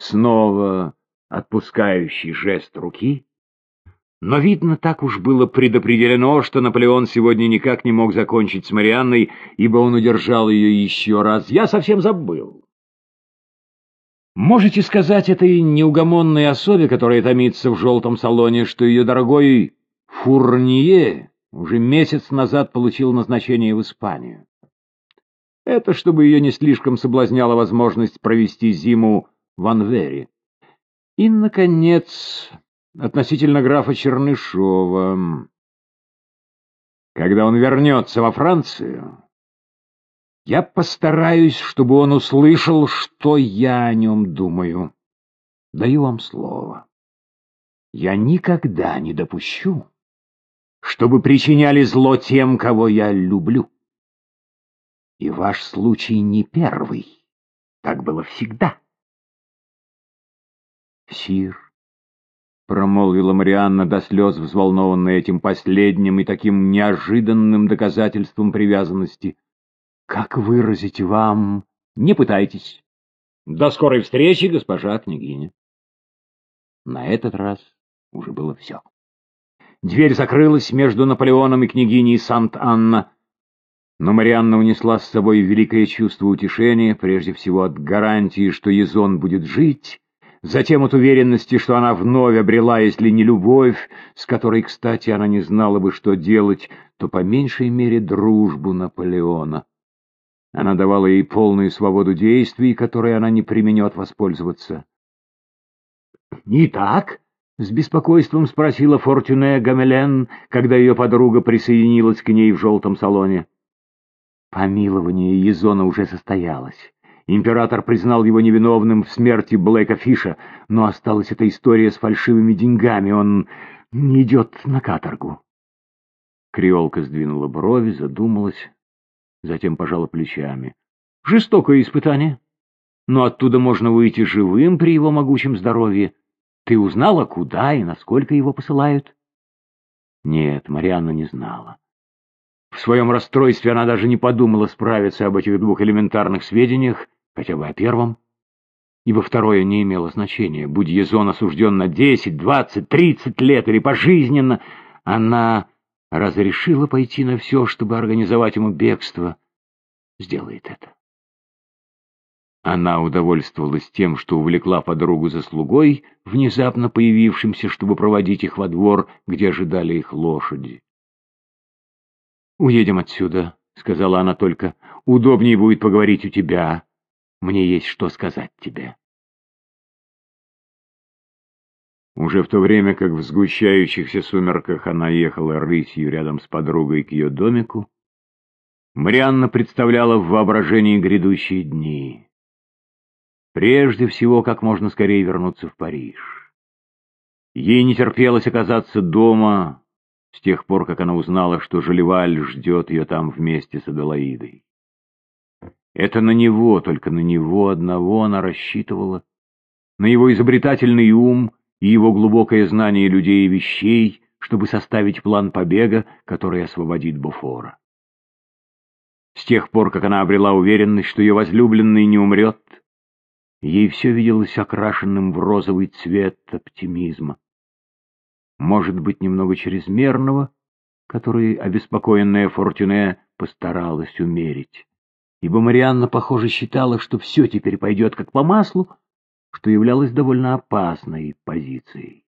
Снова отпускающий жест руки. Но, видно, так уж было предопределено, что Наполеон сегодня никак не мог закончить с Марианной, ибо он удержал ее еще раз. Я совсем забыл. Можете сказать этой неугомонной особе, которая томится в желтом салоне, что ее дорогой Фурнье уже месяц назад получил назначение в Испанию. Это чтобы ее не слишком соблазняла возможность провести зиму в Анвере. И, наконец, относительно графа Чернышова. Когда он вернется во Францию, я постараюсь, чтобы он услышал, что я о нем думаю. Даю вам слово. Я никогда не допущу, чтобы причиняли зло тем, кого я люблю. И ваш случай не первый. Так было всегда. Сир, промолвила Марианна до слез, взволнованная этим последним и таким неожиданным доказательством привязанности. Как выразить вам? Не пытайтесь. До скорой встречи, госпожа княгиня. На этот раз уже было все. Дверь закрылась между Наполеоном и княгиней Сант-Анна, но Марианна унесла с собой великое чувство утешения, прежде всего от гарантии, что Езон будет жить, затем от уверенности, что она вновь обрела, если не любовь, с которой, кстати, она не знала бы, что делать, то по меньшей мере дружбу Наполеона. Она давала ей полную свободу действий, которой она не применет воспользоваться. «Итак?» С беспокойством спросила Фортюне Гамелен, когда ее подруга присоединилась к ней в желтом салоне. Помилование Езона уже состоялось. Император признал его невиновным в смерти Блэка Фиша, но осталась эта история с фальшивыми деньгами. Он не идет на каторгу. Креолка сдвинула брови, задумалась, затем пожала плечами. Жестокое испытание, но оттуда можно выйти живым при его могучем здоровье. Ты узнала, куда и насколько его посылают? Нет, Марианна не знала. В своем расстройстве она даже не подумала справиться об этих двух элементарных сведениях, хотя бы о первом. Ибо второе не имело значения. Будь Езон осужден на десять, двадцать, тридцать лет или пожизненно, она разрешила пойти на все, чтобы организовать ему бегство. Сделает это. Она удовольствовалась тем, что увлекла подругу за слугой, внезапно появившимся, чтобы проводить их во двор, где ожидали их лошади. «Уедем отсюда», — сказала она только. «Удобнее будет поговорить у тебя. Мне есть что сказать тебе». Уже в то время, как в сгущающихся сумерках она ехала рысью рядом с подругой к ее домику, Марианна представляла в воображении грядущие дни. Прежде всего, как можно скорее вернуться в Париж. Ей не терпелось оказаться дома с тех пор, как она узнала, что Жалеваль ждет ее там вместе с Аделаидой. Это на него, только на него одного она рассчитывала, на его изобретательный ум и его глубокое знание людей и вещей, чтобы составить план побега, который освободит Буфора. С тех пор, как она обрела уверенность, что ее возлюбленный не умрет, Ей все виделось окрашенным в розовый цвет оптимизма. Может быть, немного чрезмерного, который обеспокоенная Фортюне постаралась умерить. Ибо Марианна, похоже, считала, что все теперь пойдет как по маслу, что являлось довольно опасной позицией.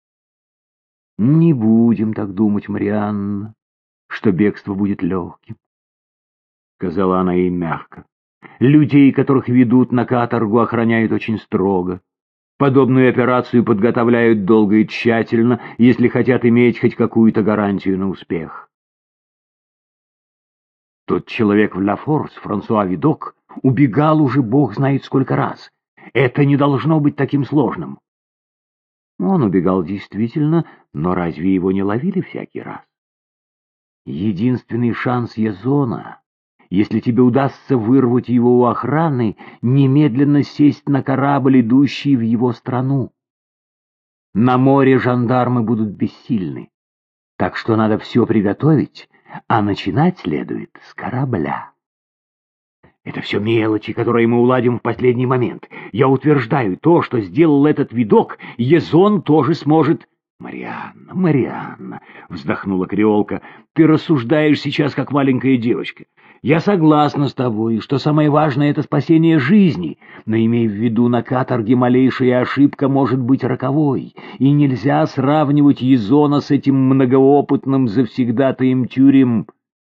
Не будем так думать, Марианна, что бегство будет легким, — сказала она ей мягко. Людей, которых ведут на каторгу, охраняют очень строго. Подобную операцию подготовляют долго и тщательно, если хотят иметь хоть какую-то гарантию на успех. Тот человек в Ла Форс, Франсуа Видок, убегал уже бог знает сколько раз. Это не должно быть таким сложным. Он убегал действительно, но разве его не ловили всякий раз? Единственный шанс Язона если тебе удастся вырвать его у охраны, немедленно сесть на корабль, идущий в его страну. На море жандармы будут бессильны, так что надо все приготовить, а начинать следует с корабля. Это все мелочи, которые мы уладим в последний момент. Я утверждаю, то, что сделал этот видок, Езон тоже сможет... «Марианна, Марианна!» — вздохнула креолка. «Ты рассуждаешь сейчас, как маленькая девочка. Я согласна с тобой, что самое важное — это спасение жизни, но имей в виду, на каторге малейшая ошибка может быть роковой, и нельзя сравнивать Езона с этим многоопытным завсегдатаем тюрем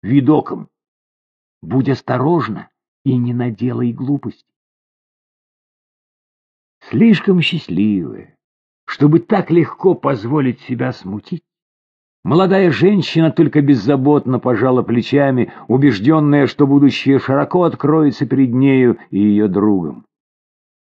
видоком. Будь осторожна и не наделай глупости. Слишком счастливая, чтобы так легко позволить себя смутить. Молодая женщина только беззаботно пожала плечами, убежденная, что будущее широко откроется перед нею и ее другом.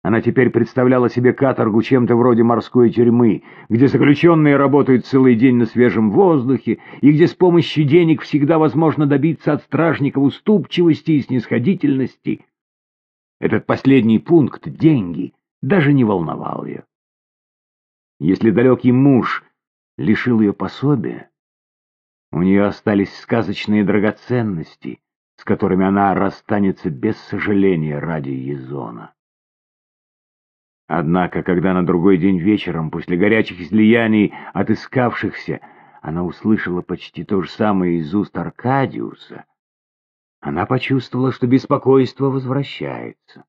Она теперь представляла себе каторгу чем-то вроде морской тюрьмы, где заключенные работают целый день на свежем воздухе, и где с помощью денег всегда возможно добиться от стражников уступчивости и снисходительности. Этот последний пункт, деньги, даже не волновал ее. Если далекий муж лишил ее пособия, у нее остались сказочные драгоценности, с которыми она расстанется без сожаления ради Езона. Однако, когда на другой день вечером, после горячих излияний отыскавшихся, она услышала почти то же самое из уст Аркадиуса, она почувствовала, что беспокойство возвращается.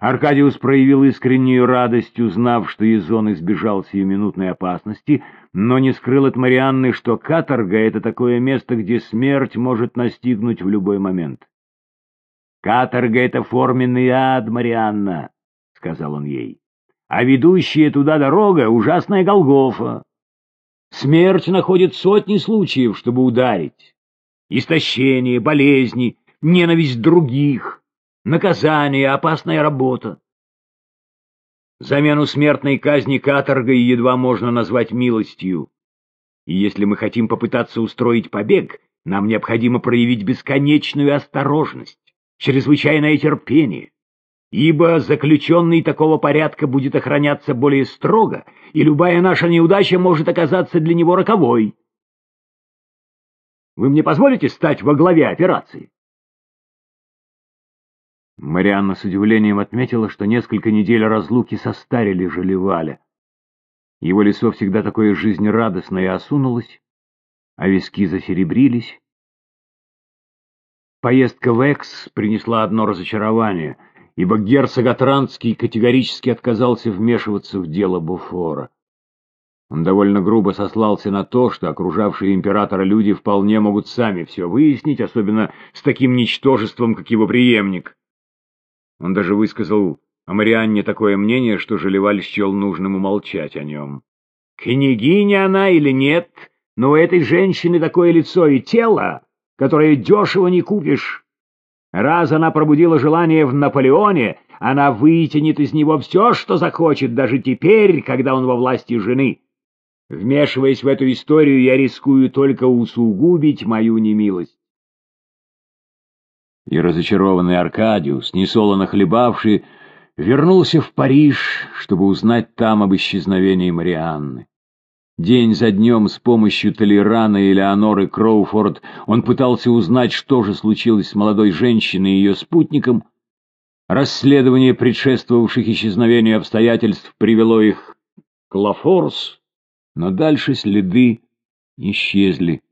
Аркадиус проявил искреннюю радость, узнав, что Изон избежал сиюминутной опасности, но не скрыл от Марианны, что каторга — это такое место, где смерть может настигнуть в любой момент. «Каторга — это форменный ад, Марианна», — сказал он ей а ведущая туда дорога — ужасная Голгофа. Смерть находит сотни случаев, чтобы ударить. Истощение, болезни, ненависть других, наказание, опасная работа. Замену смертной казни каторгой едва можно назвать милостью. И если мы хотим попытаться устроить побег, нам необходимо проявить бесконечную осторожность, чрезвычайное терпение ибо заключенный такого порядка будет охраняться более строго, и любая наша неудача может оказаться для него роковой. Вы мне позволите стать во главе операции? Марианна с удивлением отметила, что несколько недель разлуки состарили Желеваля. Его лицо всегда такое жизнерадостное осунулось, а виски засеребрились. Поездка в Экс принесла одно разочарование — ибо герцог Атранский категорически отказался вмешиваться в дело Буфора. Он довольно грубо сослался на то, что окружавшие императора люди вполне могут сами все выяснить, особенно с таким ничтожеством, как его преемник. Он даже высказал о Марианне такое мнение, что Желеваль счел нужным умолчать о нем. «Княгиня она или нет, но у этой женщины такое лицо и тело, которое дешево не купишь». Раз она пробудила желание в Наполеоне, она вытянет из него все, что захочет, даже теперь, когда он во власти жены. Вмешиваясь в эту историю, я рискую только усугубить мою немилость. И разочарованный Аркадиус, несолоно хлебавший, вернулся в Париж, чтобы узнать там об исчезновении Марианны. День за днем с помощью Толерана и Леоноры Кроуфорд он пытался узнать, что же случилось с молодой женщиной и ее спутником. Расследование предшествовавших исчезновению обстоятельств привело их к Лафорс, но дальше следы исчезли.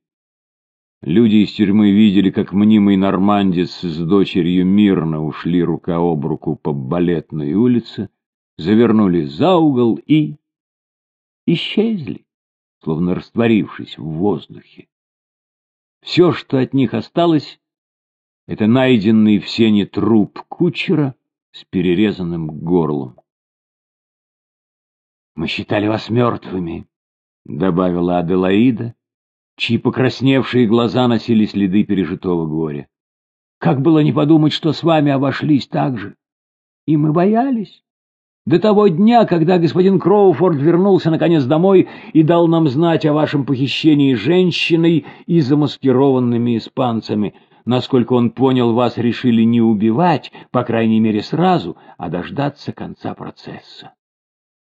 Люди из тюрьмы видели, как мнимый нормандец с дочерью мирно ушли рука об руку по балетной улице, завернули за угол и исчезли словно растворившись в воздухе. Все, что от них осталось, это найденный в сене труп кучера с перерезанным горлом. «Мы считали вас мертвыми», — добавила Аделаида, чьи покрасневшие глаза носили следы пережитого горя. «Как было не подумать, что с вами обошлись так же? И мы боялись». До того дня, когда господин Кроуфорд вернулся наконец домой и дал нам знать о вашем похищении женщиной и замаскированными испанцами. Насколько он понял, вас решили не убивать, по крайней мере сразу, а дождаться конца процесса.